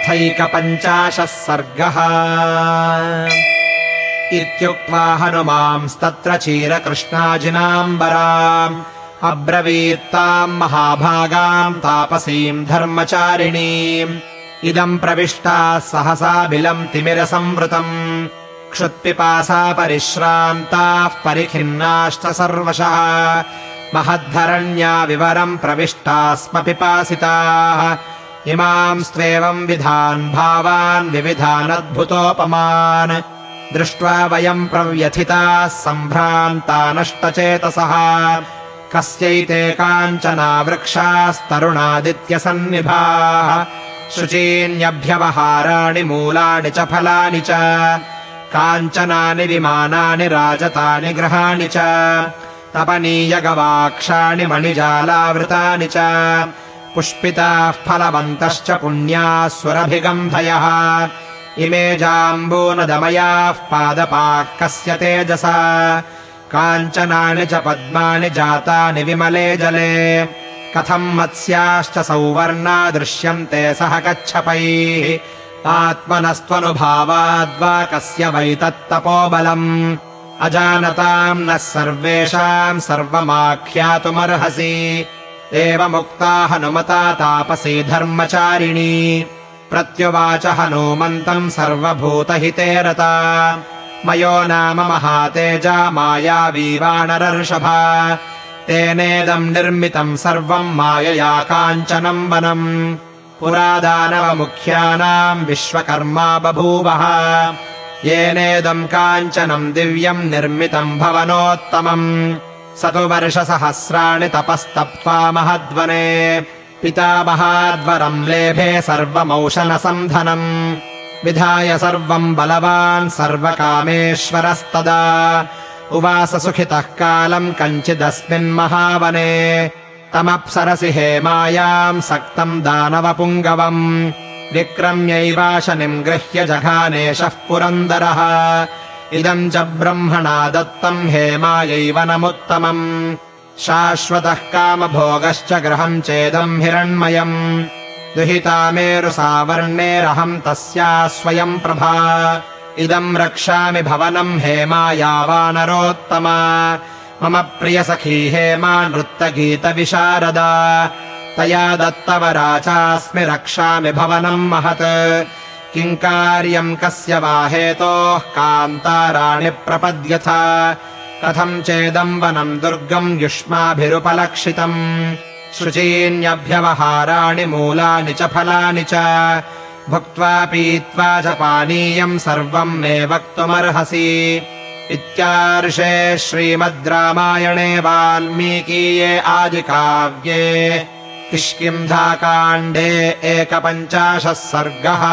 अथैकपञ्चाशः सर्गः। इत्युक्त्वा हनुमांस्तत्र चीरकृष्णाजिनाम्बराम् अब्रवीत्ताम् महाभागाम् तापसीम् धर्मचारिणीम्। इदम् प्रविष्टाः सहसा बिलम् तिमिरसंवृतम्। क्षुत्पिपासा परिश्रान्ताः परिखिन्नाश्च सर्वशः। महद्धरण्या विवरम् प्रविष्टा स्म पिपासिताः इमाम् स्त्वेवम् विधान् भावान् विविधानद्भुतोपमान्। दृष्ट्वा वयम् प्रव्यथिताः सम्भ्रान्ता नष्टचेतसः कस्यैते काञ्चना वृक्षास्तरुणादित्यसन्निभाः। शुचीन्यभ्यवहाराणि मूलानि च फलानि च। काञ्चनानि विमानानि राजतानि गृहाणि च। तपनीयगवाक्षाणि मणिजालावृतानि च पुष्पिताः फलवन्तश्च पुण्याः सुरभिगन्धयः इमे जाम्बूनदमयाः पादपाः कस्य तेजसा? काञ्चनानि च पद्मानि जातानि विमले जले। कथम् मत्स्याश्च सौवर्णा दृश्यन्ते सह कच्छपैः आत्मनस्त्वनुभावाद्वा कस्य वै तत्तपोबलम् अजानताम् नः सर्वेषाम् सर्वमाख्यातुमर्हसि एवमुक्ता हनुमता तापसी धर्मचारिणी प्रत्युवाच हनूमन्तम् सर्वभूतहिते रता। मयो नाम महातेजा मायावीवानरर्षभा तेनेदम् निर्मितम् सर्वम् मायया काञ्चनम् वनम् पुरादानवमुख्यानाम् विश्वकर्मा बभूवः। येनेदम् काञ्चनम् दिव्यम् निर्मितम् भवनोत्तमम् स तु वर्षसहस्राणि तपस्तप्त्वा महद्वने। पितामहाद्वरम् लेभे सर्वमौषनसन्धनम् विधाय सर्वम् बलवान् सर्वकामेश्वरस्तदा। उवास सुखितः कालम् कञ्चिदस्मिन्महावने तमप्सरसि हेमायाम् सक्तम् दानवपुङ्गवम्। विक्रम्यैवाशनिम् गृह्य जघानेशः पुरन्दरः इदम् च ब्रह्मणा दत्तम् हेमायैव नमुत्तमम्। शाश्वतः कामभोगश्च गृहम् चेदम् हिरण्मयम्। दुहितामेरुसावर्णेरहम् तस्या स्वयम् प्रभा। इदम् रक्षामि भवनम् हेमायावानरोत्तमा मम प्रियसखी हेमा नृत्तगीतविशारदा तया दत्तवराचास्मि रक्षामि भवनम् महत् किम् कार्यम् कस्य वा हेतोः कान्ताराणि प्रपद्यथ? कथम् चेदम् वनम् दुर्गम् युष्माभिरुपलक्षितम्? शुचीन्यभ्यवहाराणि मूलानि च फलानि च? भुक्त्वा पीत्वा च पानीयम् सर्वम् मे वक्तुमर्हसि? इत्यार्षे श्रीमद् रामायणे वाल्मीकीये आदिकाव्ये किष्किन्धाकाण्डे एकपञ्चाशः सर्गः